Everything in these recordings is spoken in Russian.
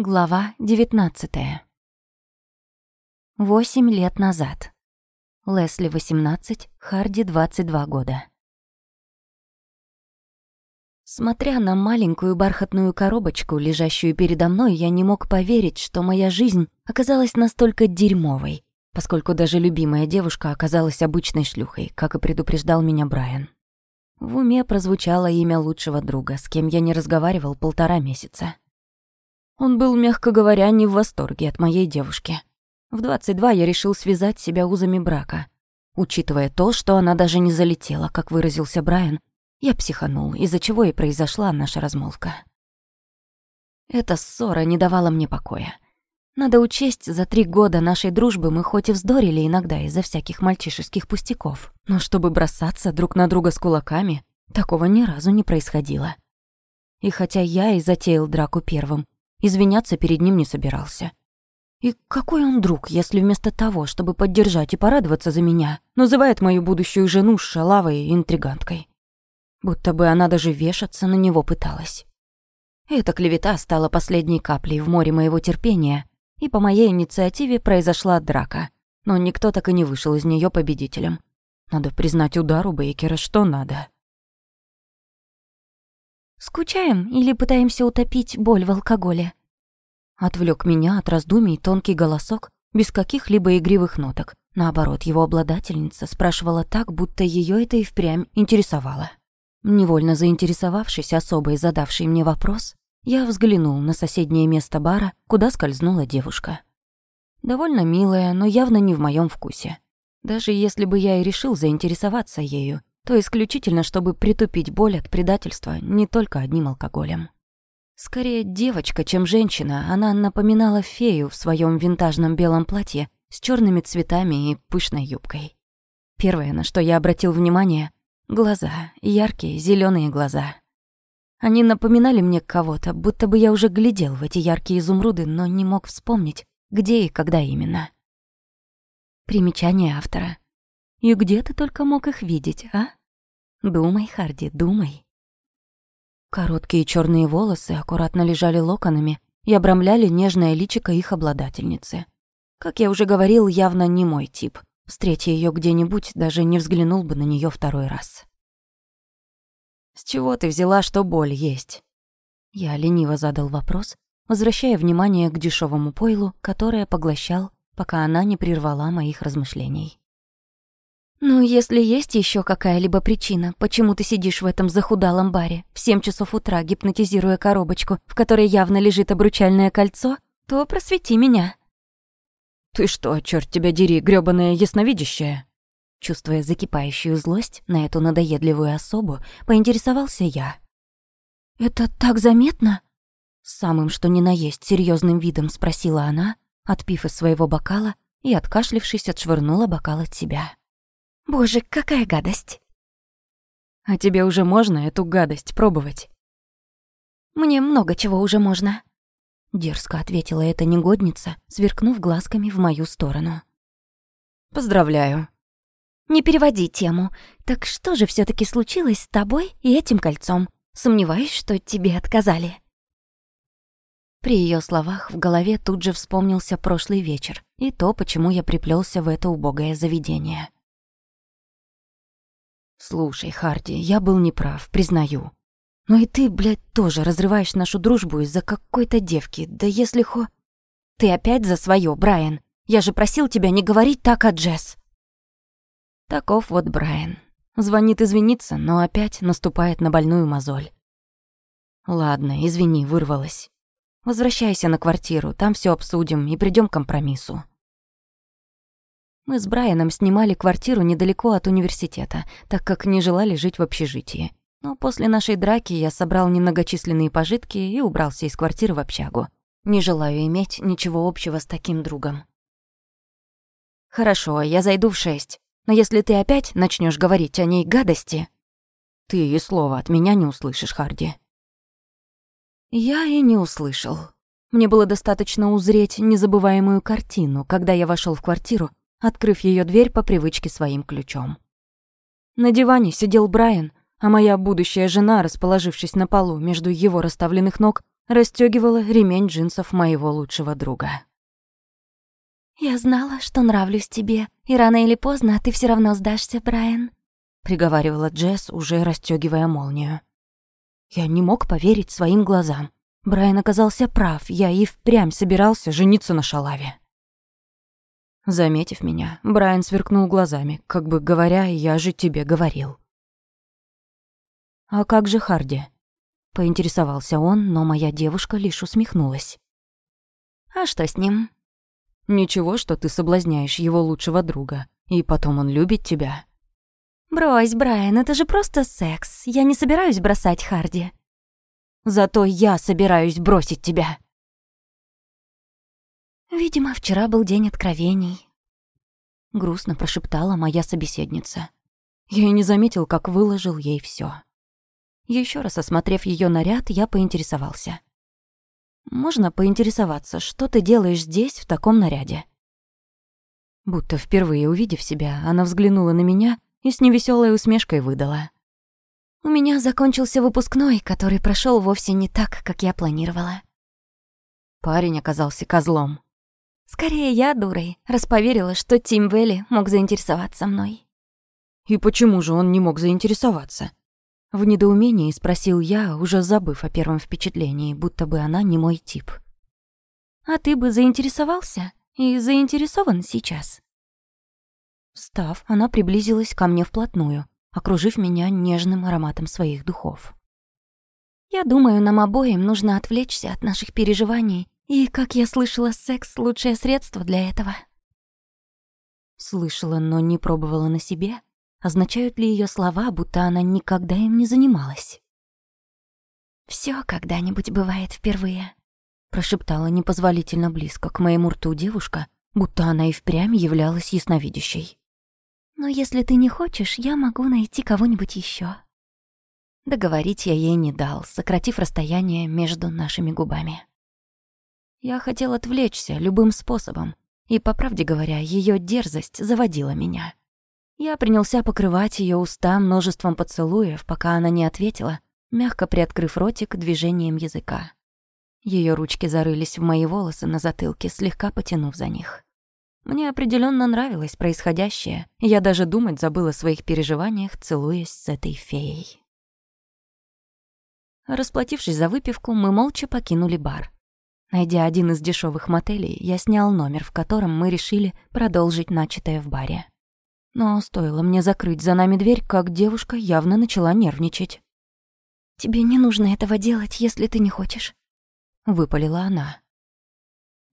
Глава девятнадцатая. Восемь лет назад. Лесли 18, Харди 22 года. Смотря на маленькую бархатную коробочку, лежащую передо мной, я не мог поверить, что моя жизнь оказалась настолько дерьмовой, поскольку даже любимая девушка оказалась обычной шлюхой, как и предупреждал меня Брайан. В уме прозвучало имя лучшего друга, с кем я не разговаривал полтора месяца. Он был, мягко говоря, не в восторге от моей девушки. В 22 я решил связать себя узами брака. Учитывая то, что она даже не залетела, как выразился Брайан, я психанул, из-за чего и произошла наша размолвка. Эта ссора не давала мне покоя. Надо учесть, за три года нашей дружбы мы хоть и вздорили иногда из-за всяких мальчишеских пустяков, но чтобы бросаться друг на друга с кулаками, такого ни разу не происходило. И хотя я и затеял драку первым, Извиняться перед ним не собирался. И какой он друг, если вместо того, чтобы поддержать и порадоваться за меня, называет мою будущую жену шалавой и интриганткой? Будто бы она даже вешаться на него пыталась. Эта клевета стала последней каплей в море моего терпения, и по моей инициативе произошла драка. Но никто так и не вышел из нее победителем. Надо признать удару Бейкера, что надо. «Скучаем или пытаемся утопить боль в алкоголе?» Отвлек меня от раздумий тонкий голосок, без каких-либо игривых ноток. Наоборот, его обладательница спрашивала так, будто ее это и впрямь интересовало. Невольно заинтересовавшись особой задавшей мне вопрос, я взглянул на соседнее место бара, куда скользнула девушка. Довольно милая, но явно не в моем вкусе. Даже если бы я и решил заинтересоваться ею, то исключительно, чтобы притупить боль от предательства не только одним алкоголем. Скорее девочка, чем женщина, она напоминала фею в своем винтажном белом платье с черными цветами и пышной юбкой. Первое, на что я обратил внимание — глаза, яркие зеленые глаза. Они напоминали мне кого-то, будто бы я уже глядел в эти яркие изумруды, но не мог вспомнить, где и когда именно. Примечание автора. И где ты только мог их видеть, а? Думай, Харди, думай. Короткие черные волосы аккуратно лежали локонами и обрамляли нежное личико их обладательницы. Как я уже говорил, явно не мой тип. Встретя ее где-нибудь, даже не взглянул бы на нее второй раз. «С чего ты взяла, что боль есть?» Я лениво задал вопрос, возвращая внимание к дешевому пойлу, которое поглощал, пока она не прервала моих размышлений. «Ну, если есть еще какая-либо причина, почему ты сидишь в этом захудалом баре в семь часов утра, гипнотизируя коробочку, в которой явно лежит обручальное кольцо, то просвети меня». «Ты что, черт тебя дери, грёбаная ясновидящая?» Чувствуя закипающую злость на эту надоедливую особу, поинтересовался я. «Это так заметно?» Самым что ни на есть серьезным видом спросила она, отпив из своего бокала и, откашлившись, отшвырнула бокал от себя. Боже, какая гадость. А тебе уже можно эту гадость пробовать? Мне много чего уже можно. Дерзко ответила эта негодница, сверкнув глазками в мою сторону. Поздравляю. Не переводи тему. Так что же все таки случилось с тобой и этим кольцом? Сомневаюсь, что тебе отказали. При ее словах в голове тут же вспомнился прошлый вечер и то, почему я приплелся в это убогое заведение. «Слушай, Харди, я был неправ, признаю. Но и ты, блядь, тоже разрываешь нашу дружбу из-за какой-то девки, да если хо...» «Ты опять за свое, Брайан. Я же просил тебя не говорить так о Джесс». Таков вот Брайан. Звонит извиниться, но опять наступает на больную мозоль. «Ладно, извини, вырвалась. Возвращайся на квартиру, там все обсудим и придем к компромиссу». Мы с Брайаном снимали квартиру недалеко от университета, так как не желали жить в общежитии. Но после нашей драки я собрал немногочисленные пожитки и убрался из квартиры в общагу. Не желаю иметь ничего общего с таким другом. «Хорошо, я зайду в шесть. Но если ты опять начнешь говорить о ней гадости...» «Ты и слова от меня не услышишь, Харди». Я и не услышал. Мне было достаточно узреть незабываемую картину, когда я вошел в квартиру открыв ее дверь по привычке своим ключом. На диване сидел Брайан, а моя будущая жена, расположившись на полу между его расставленных ног, расстёгивала ремень джинсов моего лучшего друга. «Я знала, что нравлюсь тебе, и рано или поздно ты все равно сдашься, Брайан», — приговаривала Джесс, уже расстёгивая молнию. Я не мог поверить своим глазам. Брайан оказался прав, я и впрямь собирался жениться на шалаве. Заметив меня, Брайан сверкнул глазами, как бы говоря, я же тебе говорил. «А как же Харди?» — поинтересовался он, но моя девушка лишь усмехнулась. «А что с ним?» «Ничего, что ты соблазняешь его лучшего друга, и потом он любит тебя». «Брось, Брайан, это же просто секс. Я не собираюсь бросать Харди». «Зато я собираюсь бросить тебя». Видимо, вчера был день откровений. Грустно прошептала моя собеседница. Я и не заметил, как выложил ей все. Еще раз осмотрев ее наряд, я поинтересовался. «Можно поинтересоваться, что ты делаешь здесь в таком наряде?» Будто впервые увидев себя, она взглянула на меня и с невеселой усмешкой выдала. «У меня закончился выпускной, который прошел вовсе не так, как я планировала». Парень оказался козлом. Скорее я дурой, расповерила, что Тим Велли мог заинтересоваться мной. И почему же он не мог заинтересоваться? В недоумении спросил я, уже забыв о первом впечатлении, будто бы она не мой тип. «А ты бы заинтересовался? И заинтересован сейчас?» Встав, она приблизилась ко мне вплотную, окружив меня нежным ароматом своих духов. «Я думаю, нам обоим нужно отвлечься от наших переживаний и, как я слышала, секс — лучшее средство для этого. Слышала, но не пробовала на себе. Означают ли ее слова, будто она никогда им не занималась? Все когда-нибудь бывает впервые», — прошептала непозволительно близко к моему рту девушка, будто она и впрямь являлась ясновидящей. «Но если ты не хочешь, я могу найти кого-нибудь еще. Договорить я ей не дал, сократив расстояние между нашими губами. Я хотел отвлечься любым способом, и, по правде говоря, ее дерзость заводила меня. Я принялся покрывать ее уста множеством поцелуев, пока она не ответила, мягко приоткрыв ротик движением языка. Ее ручки зарылись в мои волосы на затылке, слегка потянув за них. Мне определенно нравилось происходящее, и я даже думать забыла о своих переживаниях, целуясь с этой феей. Расплатившись за выпивку, мы молча покинули бар. Найдя один из дешевых мотелей, я снял номер, в котором мы решили продолжить начатое в баре. Но стоило мне закрыть за нами дверь, как девушка явно начала нервничать. «Тебе не нужно этого делать, если ты не хочешь», — выпалила она.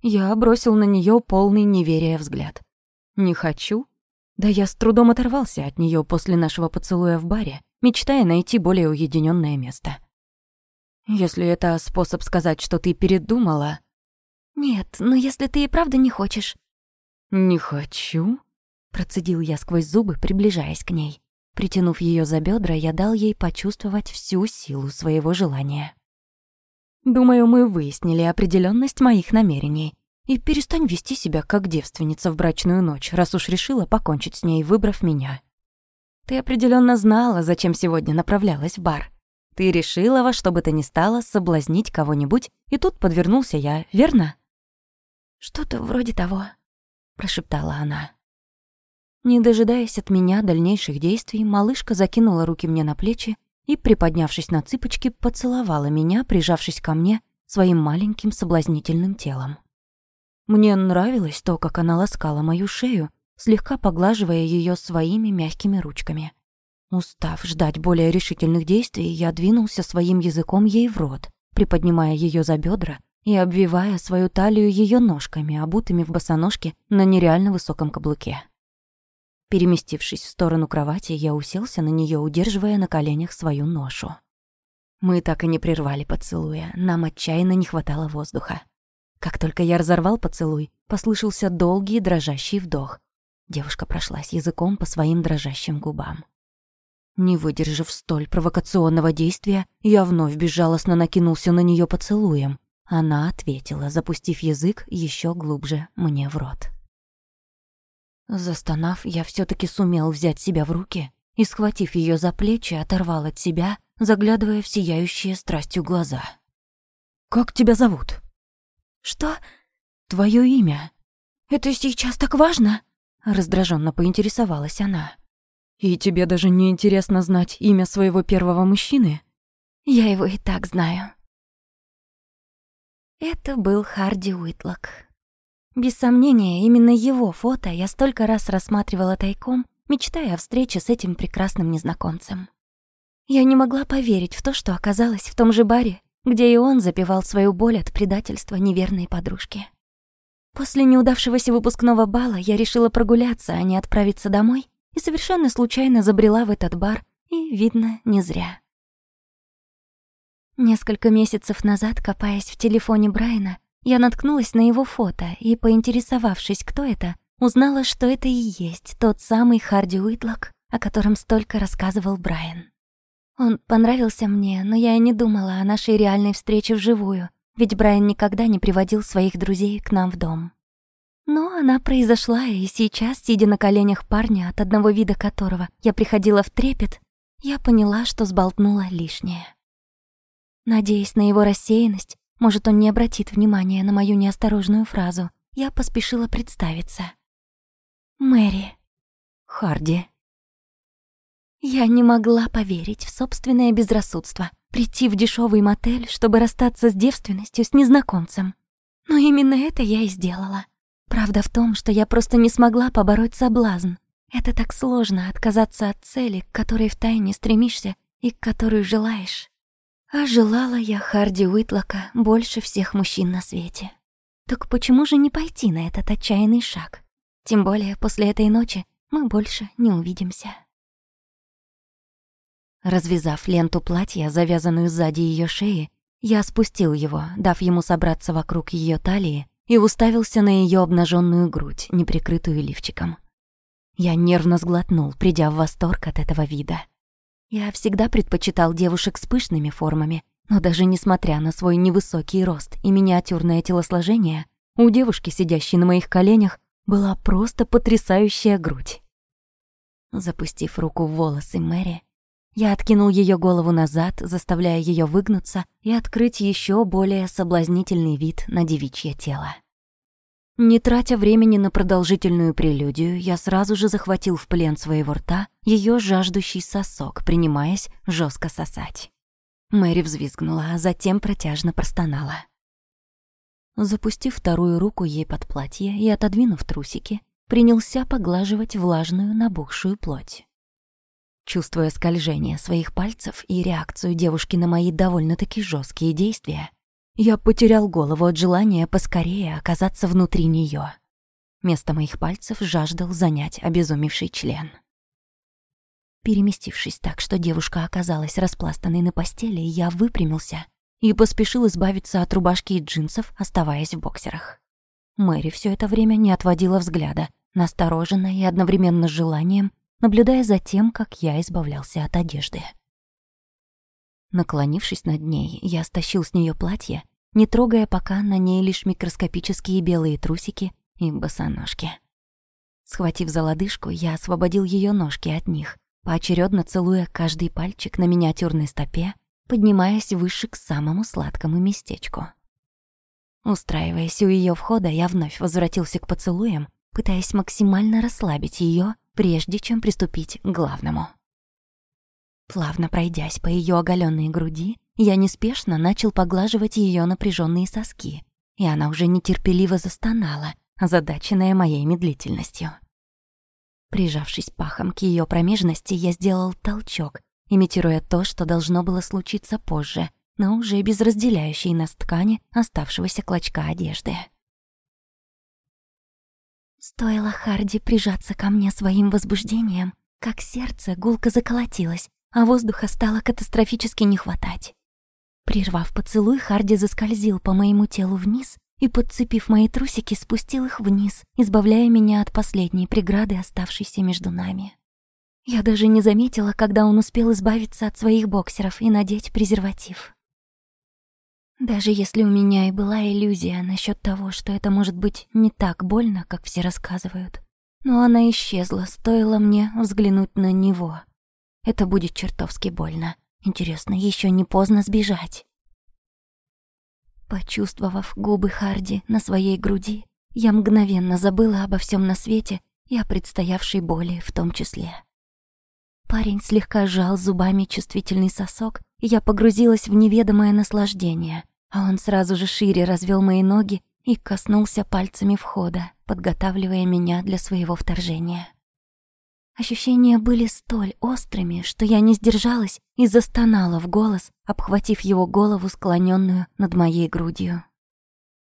Я бросил на нее полный неверия взгляд. «Не хочу?» Да я с трудом оторвался от нее после нашего поцелуя в баре, мечтая найти более уединенное место. Если это способ сказать, что ты передумала... Нет, но если ты и правда не хочешь... Не хочу? Процедил я сквозь зубы, приближаясь к ней. Притянув ее за бедра, я дал ей почувствовать всю силу своего желания. Думаю, мы выяснили определенность моих намерений. И перестань вести себя как девственница в брачную ночь, раз уж решила покончить с ней, выбрав меня. Ты определенно знала, зачем сегодня направлялась в бар. Ты решила во что бы то ни стало соблазнить кого-нибудь, и тут подвернулся я, верно?» «Что-то вроде того», — прошептала она. Не дожидаясь от меня дальнейших действий, малышка закинула руки мне на плечи и, приподнявшись на цыпочки, поцеловала меня, прижавшись ко мне своим маленьким соблазнительным телом. Мне нравилось то, как она ласкала мою шею, слегка поглаживая ее своими мягкими ручками. Устав ждать более решительных действий, я двинулся своим языком ей в рот, приподнимая ее за бедра и обвивая свою талию ее ножками, обутыми в босоножке на нереально высоком каблуке. Переместившись в сторону кровати, я уселся на нее, удерживая на коленях свою ношу. Мы так и не прервали поцелуя, нам отчаянно не хватало воздуха. Как только я разорвал поцелуй, послышался долгий дрожащий вдох. Девушка прошлась языком по своим дрожащим губам. Не выдержав столь провокационного действия, я вновь безжалостно накинулся на нее поцелуем. Она ответила, запустив язык еще глубже мне в рот. Застонав, я все таки сумел взять себя в руки и, схватив ее за плечи, оторвал от себя, заглядывая в сияющие страстью глаза. «Как тебя зовут?» «Что?» «Твое имя». «Это сейчас так важно?» Раздраженно поинтересовалась она. «И тебе даже не интересно знать имя своего первого мужчины?» «Я его и так знаю». Это был Харди Уитлок. Без сомнения, именно его фото я столько раз рассматривала тайком, мечтая о встрече с этим прекрасным незнакомцем. Я не могла поверить в то, что оказалась в том же баре, где и он запивал свою боль от предательства неверной подружки. После неудавшегося выпускного бала я решила прогуляться, а не отправиться домой, и совершенно случайно забрела в этот бар, и, видно, не зря. Несколько месяцев назад, копаясь в телефоне Брайана, я наткнулась на его фото и, поинтересовавшись, кто это, узнала, что это и есть тот самый Харди Уитлок, о котором столько рассказывал Брайан. Он понравился мне, но я и не думала о нашей реальной встрече вживую, ведь Брайан никогда не приводил своих друзей к нам в дом. Но она произошла, и сейчас, сидя на коленях парня, от одного вида которого я приходила в трепет, я поняла, что сболтнула лишнее. Надеясь на его рассеянность, может, он не обратит внимания на мою неосторожную фразу, я поспешила представиться. «Мэри». «Харди», я не могла поверить в собственное безрассудство, прийти в дешевый мотель, чтобы расстаться с девственностью с незнакомцем. Но именно это я и сделала. Правда в том, что я просто не смогла побороть соблазн. Это так сложно отказаться от цели, к которой втайне стремишься и к которой желаешь. А желала я Харди Уитлока больше всех мужчин на свете. Так почему же не пойти на этот отчаянный шаг? Тем более после этой ночи мы больше не увидимся. Развязав ленту платья, завязанную сзади ее шеи, я спустил его, дав ему собраться вокруг ее талии, и уставился на ее обнаженную грудь, не прикрытую лифчиком. Я нервно сглотнул, придя в восторг от этого вида. Я всегда предпочитал девушек с пышными формами, но даже несмотря на свой невысокий рост и миниатюрное телосложение, у девушки, сидящей на моих коленях, была просто потрясающая грудь. Запустив руку в волосы Мэри, я откинул ее голову назад, заставляя ее выгнуться и открыть еще более соблазнительный вид на девичье тело. Не тратя времени на продолжительную прелюдию, я сразу же захватил в плен своего рта ее жаждущий сосок, принимаясь жестко сосать. Мэри взвизгнула, а затем протяжно простонала. Запустив вторую руку ей под платье и отодвинув трусики, принялся поглаживать влажную набухшую плоть. Чувствуя скольжение своих пальцев и реакцию девушки на мои довольно-таки жесткие действия, я потерял голову от желания поскорее оказаться внутри нее. Место моих пальцев жаждал занять обезумевший член. Переместившись так, что девушка оказалась распластанной на постели, я выпрямился и поспешил избавиться от рубашки и джинсов, оставаясь в боксерах. Мэри все это время не отводила взгляда, настороженно и одновременно с желанием наблюдая за тем, как я избавлялся от одежды. Наклонившись над ней, я стащил с нее платье, не трогая пока на ней лишь микроскопические белые трусики и босоножки. Схватив за лодыжку, я освободил ее ножки от них, поочередно целуя каждый пальчик на миниатюрной стопе, поднимаясь выше к самому сладкому местечку. Устраиваясь у ее входа, я вновь возвратился к поцелуям, пытаясь максимально расслабить ее прежде чем приступить к главному. Плавно пройдясь по ее оголенной груди, я неспешно начал поглаживать ее напряженные соски, и она уже нетерпеливо застонала, озадаченная моей медлительностью. Прижавшись пахом к ее промежности, я сделал толчок, имитируя то, что должно было случиться позже, но уже без разделяющей нас ткани оставшегося клочка одежды. Стоило Харди прижаться ко мне своим возбуждением, как сердце гулко заколотилось, а воздуха стало катастрофически не хватать. Прервав поцелуй, Харди заскользил по моему телу вниз и, подцепив мои трусики, спустил их вниз, избавляя меня от последней преграды, оставшейся между нами. Я даже не заметила, когда он успел избавиться от своих боксеров и надеть презерватив. Даже если у меня и была иллюзия насчет того, что это может быть не так больно, как все рассказывают, но она исчезла, стоило мне взглянуть на него. Это будет чертовски больно. Интересно, еще не поздно сбежать. Почувствовав губы Харди на своей груди, я мгновенно забыла обо всем на свете и о предстоявшей боли в том числе. Парень слегка сжал зубами чувствительный сосок, и я погрузилась в неведомое наслаждение, а он сразу же шире развел мои ноги и коснулся пальцами входа, подготавливая меня для своего вторжения. Ощущения были столь острыми, что я не сдержалась и застонала в голос, обхватив его голову, склоненную над моей грудью.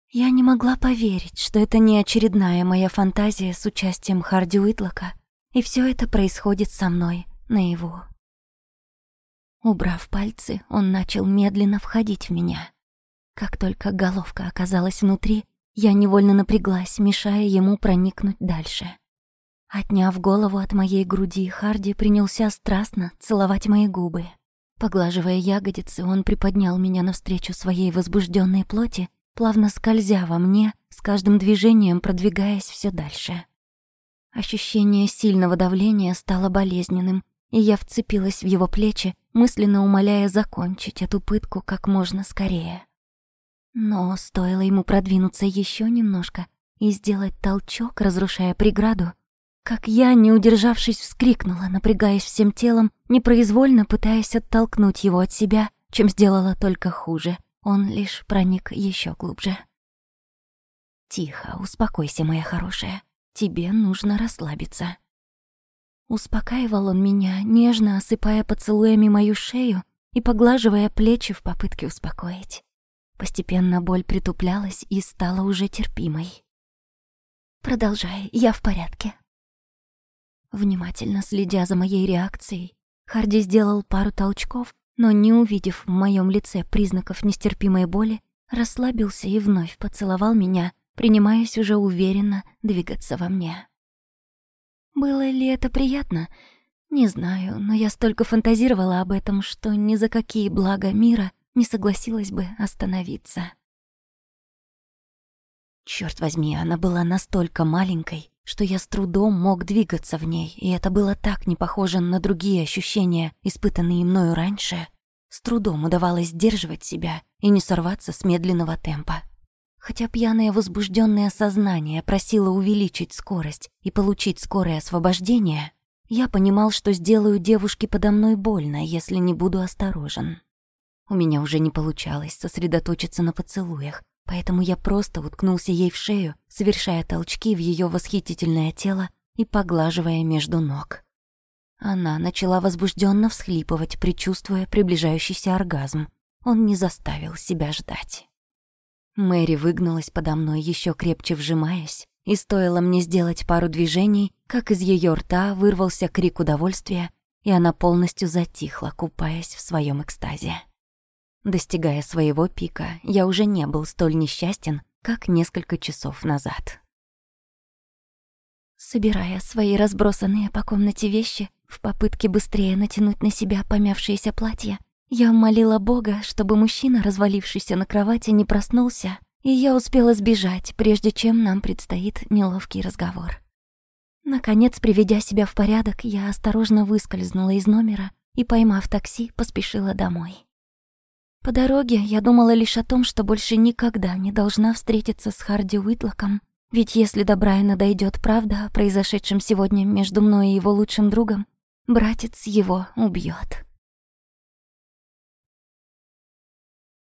Я не могла поверить, что это не очередная моя фантазия с участием Харди Уитлока, и все это происходит со мной наяву. Убрав пальцы, он начал медленно входить в меня. Как только головка оказалась внутри, я невольно напряглась, мешая ему проникнуть дальше. Отняв голову от моей груди, Харди принялся страстно целовать мои губы. Поглаживая ягодицы, он приподнял меня навстречу своей возбужденной плоти плавно скользя во мне, с каждым движением продвигаясь все дальше. Ощущение сильного давления стало болезненным, и я вцепилась в его плечи, мысленно умоляя закончить эту пытку как можно скорее. Но стоило ему продвинуться еще немножко и сделать толчок, разрушая преграду, как я, не удержавшись, вскрикнула, напрягаясь всем телом, непроизвольно пытаясь оттолкнуть его от себя, чем сделала только хуже — он лишь проник еще глубже. «Тихо, успокойся, моя хорошая. Тебе нужно расслабиться». Успокаивал он меня, нежно осыпая поцелуями мою шею и поглаживая плечи в попытке успокоить. Постепенно боль притуплялась и стала уже терпимой. «Продолжай, я в порядке». Внимательно следя за моей реакцией, Харди сделал пару толчков но не увидев в моем лице признаков нестерпимой боли, расслабился и вновь поцеловал меня, принимаясь уже уверенно двигаться во мне. Было ли это приятно? Не знаю, но я столько фантазировала об этом, что ни за какие блага мира не согласилась бы остановиться. Черт возьми, она была настолько маленькой, что я с трудом мог двигаться в ней, и это было так не похоже на другие ощущения, испытанные мною раньше. С трудом удавалось сдерживать себя и не сорваться с медленного темпа. Хотя пьяное возбужденное сознание просило увеличить скорость и получить скорое освобождение, я понимал, что сделаю девушке подо мной больно, если не буду осторожен. У меня уже не получалось сосредоточиться на поцелуях, поэтому я просто уткнулся ей в шею, совершая толчки в ее восхитительное тело и поглаживая между ног. Она начала возбужденно всхлипывать, предчувствуя приближающийся оргазм. Он не заставил себя ждать. Мэри выгнулась подо мной, еще крепче вжимаясь, и стоило мне сделать пару движений, как из ее рта вырвался крик удовольствия, и она полностью затихла, купаясь в своем экстазе. Достигая своего пика, я уже не был столь несчастен, как несколько часов назад. Собирая свои разбросанные по комнате вещи, в попытке быстрее натянуть на себя помявшееся платье, я молила Бога, чтобы мужчина, развалившийся на кровати, не проснулся, и я успела сбежать, прежде чем нам предстоит неловкий разговор. Наконец, приведя себя в порядок, я осторожно выскользнула из номера и, поймав такси, поспешила домой. По дороге я думала лишь о том, что больше никогда не должна встретиться с Харди Уитлоком, ведь если до Брайана дойдет правда о произошедшем сегодня между мной и его лучшим другом, братец его убьет.